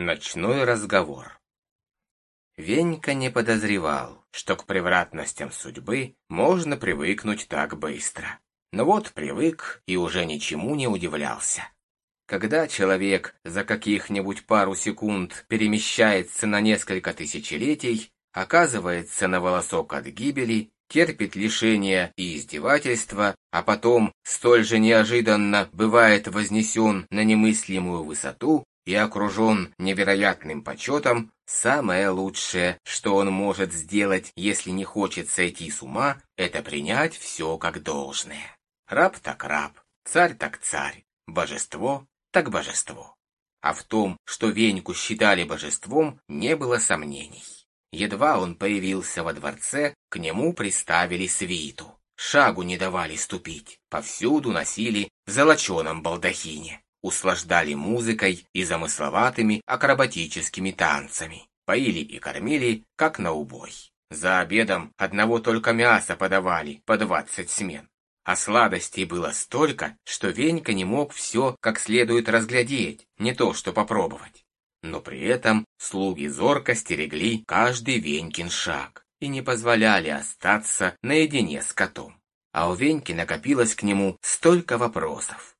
Ночной разговор. Венька не подозревал, что к превратностям судьбы можно привыкнуть так быстро. Но вот привык и уже ничему не удивлялся. Когда человек за каких-нибудь пару секунд перемещается на несколько тысячелетий, оказывается на волосок от гибели, терпит лишения и издевательства, а потом столь же неожиданно бывает вознесен на немыслимую высоту, и окружен невероятным почетом, самое лучшее, что он может сделать, если не хочет сойти с ума, это принять все как должное. Раб так раб, царь так царь, божество так божество. А в том, что Веньку считали божеством, не было сомнений. Едва он появился во дворце, к нему приставили свиту. Шагу не давали ступить, повсюду носили в золоченом балдахине услаждали музыкой и замысловатыми акробатическими танцами, поили и кормили, как на убой. За обедом одного только мяса подавали по двадцать смен. А сладостей было столько, что Венька не мог все как следует разглядеть, не то что попробовать. Но при этом слуги зорко стерегли каждый Венькин шаг и не позволяли остаться наедине с котом. А у Веньки накопилось к нему столько вопросов.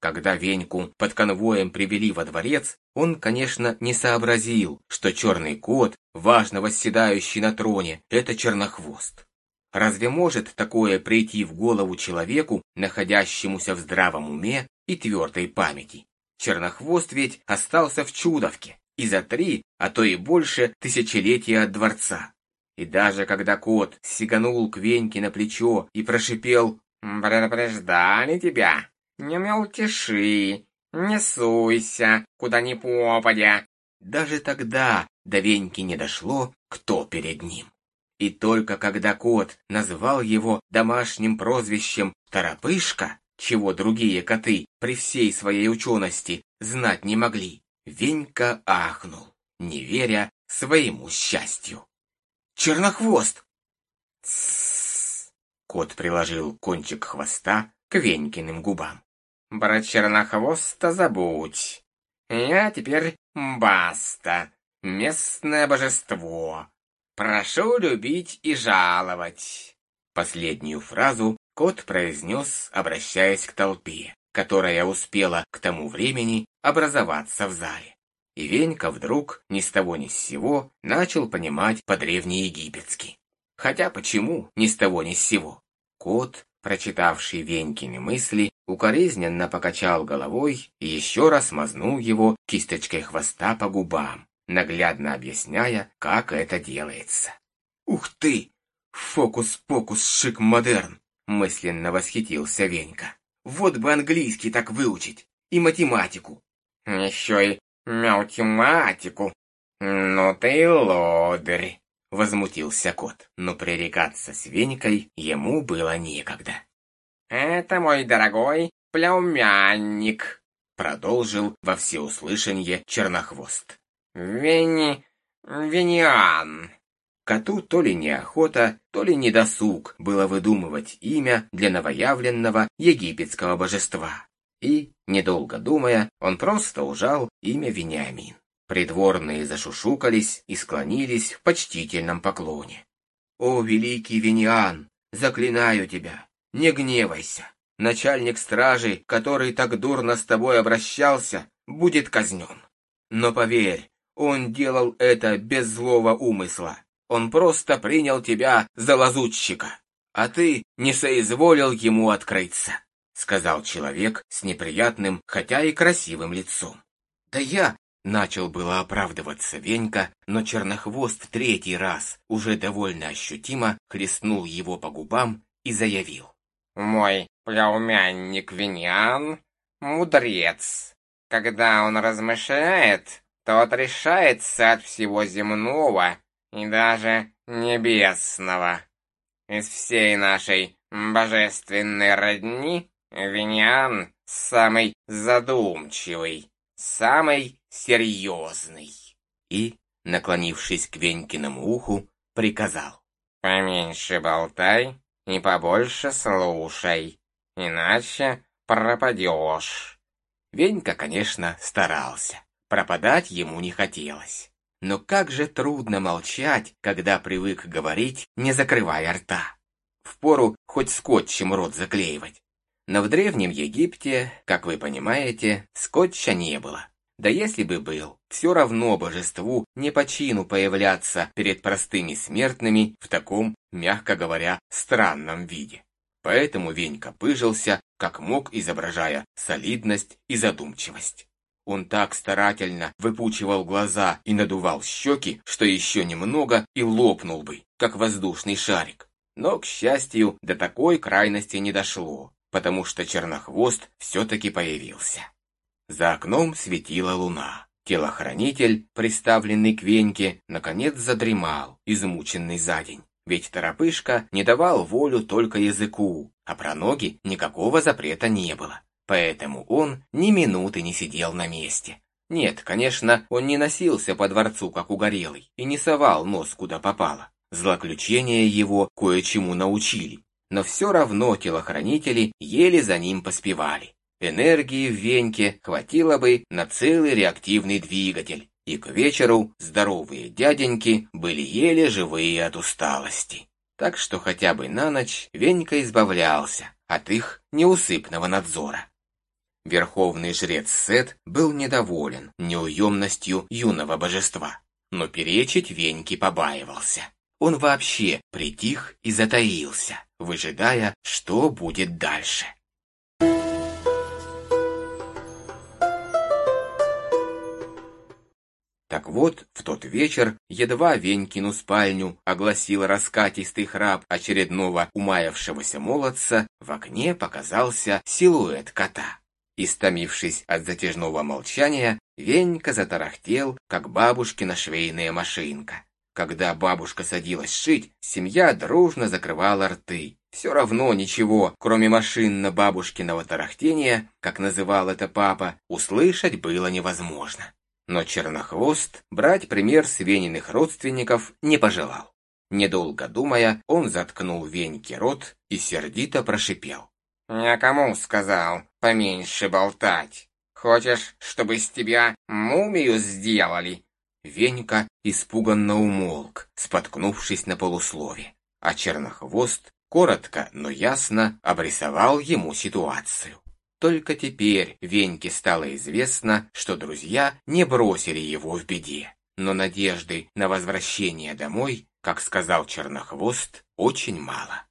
Когда Веньку под конвоем привели во дворец, он, конечно, не сообразил, что черный кот, важно восседающий на троне, это чернохвост. Разве может такое прийти в голову человеку, находящемуся в здравом уме и твердой памяти? Чернохвост ведь остался в Чудовке, и за три, а то и больше, тысячелетия от дворца. И даже когда кот сиганул к Веньке на плечо и прошипел «Предупреждали тебя, не мелтеши, не суйся, куда ни попадя. Даже тогда до Веньки не дошло, кто перед ним. И только когда кот назвал его домашним прозвищем «Торопышка», чего другие коты при всей своей учености знать не могли, Венька ахнул, не веря своему счастью. «Чернохвост!» Кот приложил кончик хвоста к Венькиным губам. Про чернохвоста забудь. Я теперь Баста, местное божество. Прошу любить и жаловать. Последнюю фразу кот произнес, обращаясь к толпе, которая успела к тому времени образоваться в зале. И Венька вдруг ни с того ни с сего начал понимать по-древнеегипетски. Хотя почему ни с того ни с сего? Кот прочитавший Венькины мысли, укоризненно покачал головой и еще раз мазнул его кисточкой хвоста по губам, наглядно объясняя, как это делается. «Ух ты! Фокус-покус шик-модерн!» мысленно восхитился Венька. «Вот бы английский так выучить, и математику!» «Еще и математику! Ну ты лодырь!» Возмутился кот, но пререкаться с Венькой ему было некогда. «Это мой дорогой племянник», — продолжил во всеуслышание Чернохвост. «Вени... Вениан». Коту то ли неохота, то ли недосуг было выдумывать имя для новоявленного египетского божества. И, недолго думая, он просто ужал имя Вениамин. Придворные зашушукались и склонились в почтительном поклоне. «О, великий Вениан, заклинаю тебя, не гневайся. Начальник стражи, который так дурно с тобой обращался, будет казнен. Но поверь, он делал это без злого умысла. Он просто принял тебя за лазутчика, а ты не соизволил ему открыться», — сказал человек с неприятным, хотя и красивым лицом. «Да я Начал было оправдываться Венька, но Чернохвост третий раз, уже довольно ощутимо, хлестнул его по губам и заявил. «Мой племянник Винян — мудрец. Когда он размышляет, то отрешается от всего земного и даже небесного. Из всей нашей божественной родни Винян самый задумчивый, самый серьезный. И, наклонившись к Венькиному уху, приказал. «Поменьше болтай и побольше слушай. иначе пропадешь». Венька, конечно, старался. Пропадать ему не хотелось. Но как же трудно молчать, когда привык говорить, не закрывая рта. Впору хоть скотчем рот заклеивать. Но в Древнем Египте, как вы понимаете, скотча не было. Да если бы был, все равно божеству не по чину появляться перед простыми смертными в таком, мягко говоря, странном виде. Поэтому Венька пыжился, как мог, изображая солидность и задумчивость. Он так старательно выпучивал глаза и надувал щеки, что еще немного и лопнул бы, как воздушный шарик. Но, к счастью, до такой крайности не дошло, потому что Чернохвост все-таки появился. За окном светила луна. Телохранитель, приставленный к Веньке, наконец задремал, измученный за день. Ведь торопышка не давал волю только языку, а про ноги никакого запрета не было. Поэтому он ни минуты не сидел на месте. Нет, конечно, он не носился по дворцу, как угорелый, и не совал нос куда попало. Злоключения его кое-чему научили. Но все равно телохранители еле за ним поспевали. Энергии в Веньке хватило бы на целый реактивный двигатель, и к вечеру здоровые дяденьки были еле живые от усталости. Так что хотя бы на ночь Венька избавлялся от их неусыпного надзора. Верховный жрец Сет был недоволен неуемностью юного божества, но перечить Веньке побаивался. Он вообще притих и затаился, выжидая, что будет дальше. Так вот, в тот вечер, едва Венькину спальню огласил раскатистый храп очередного умаявшегося молодца, в окне показался силуэт кота. Истомившись от затяжного молчания, Венька затарахтел, как бабушкина швейная машинка. Когда бабушка садилась шить, семья дружно закрывала рты. Все равно ничего, кроме машинно-бабушкиного тарахтения, как называл это папа, услышать было невозможно. Но Чернохвост брать пример с Вениных родственников не пожелал. Недолго думая, он заткнул Веньке рот и сердито прошипел. «Я кому сказал поменьше болтать? Хочешь, чтобы из тебя мумию сделали?» Венька испуганно умолк, споткнувшись на полуслове, а Чернохвост коротко, но ясно обрисовал ему ситуацию. Только теперь Веньке стало известно, что друзья не бросили его в беде. Но надежды на возвращение домой, как сказал Чернохвост, очень мало.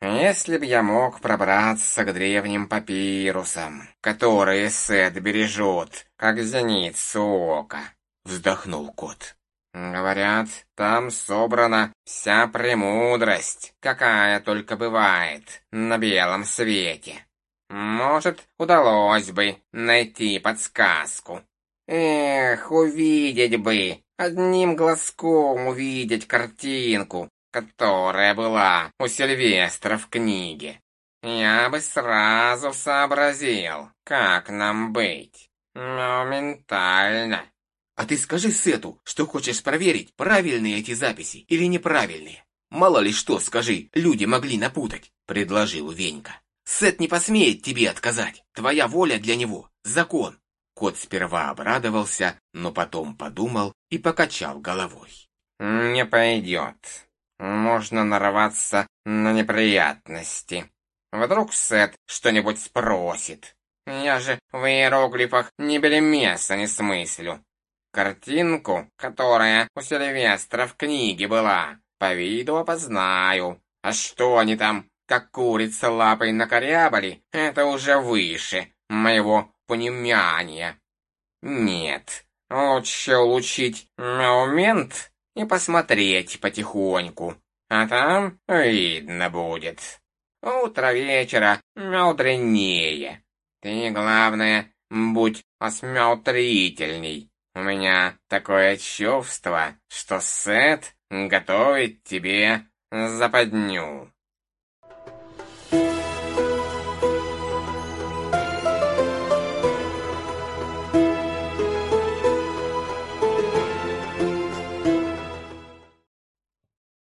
«Если б я мог пробраться к древним папирусам, которые Сет бережет, как зеницу ока», — вздохнул кот. «Говорят, там собрана вся премудрость, какая только бывает на белом свете. Может, удалось бы найти подсказку. Эх, увидеть бы, одним глазком увидеть картинку, которая была у Сильвестра в книге. Я бы сразу сообразил, как нам быть. Моментально. А ты скажи Сету, что хочешь проверить, правильные эти записи или неправильные. Мало ли что, скажи, люди могли напутать, предложил Венька. Сет не посмеет тебе отказать. Твоя воля для него — закон. Кот сперва обрадовался, но потом подумал и покачал головой. «Не пойдет. Можно нарваться на неприятности. Вдруг Сет что-нибудь спросит. Я же в иероглифах ни белемеса не смыслю. Картинку, которая у Сильвестра в книге была, по виду опознаю. А что они там как курица лапой накорябали, это уже выше моего понимания. Нет, лучше улучшить момент и посмотреть потихоньку, а там видно будет. Утро вечера мудренее. Ты, главное, будь осмотрительней. У меня такое чувство, что Сет готовит тебе западню.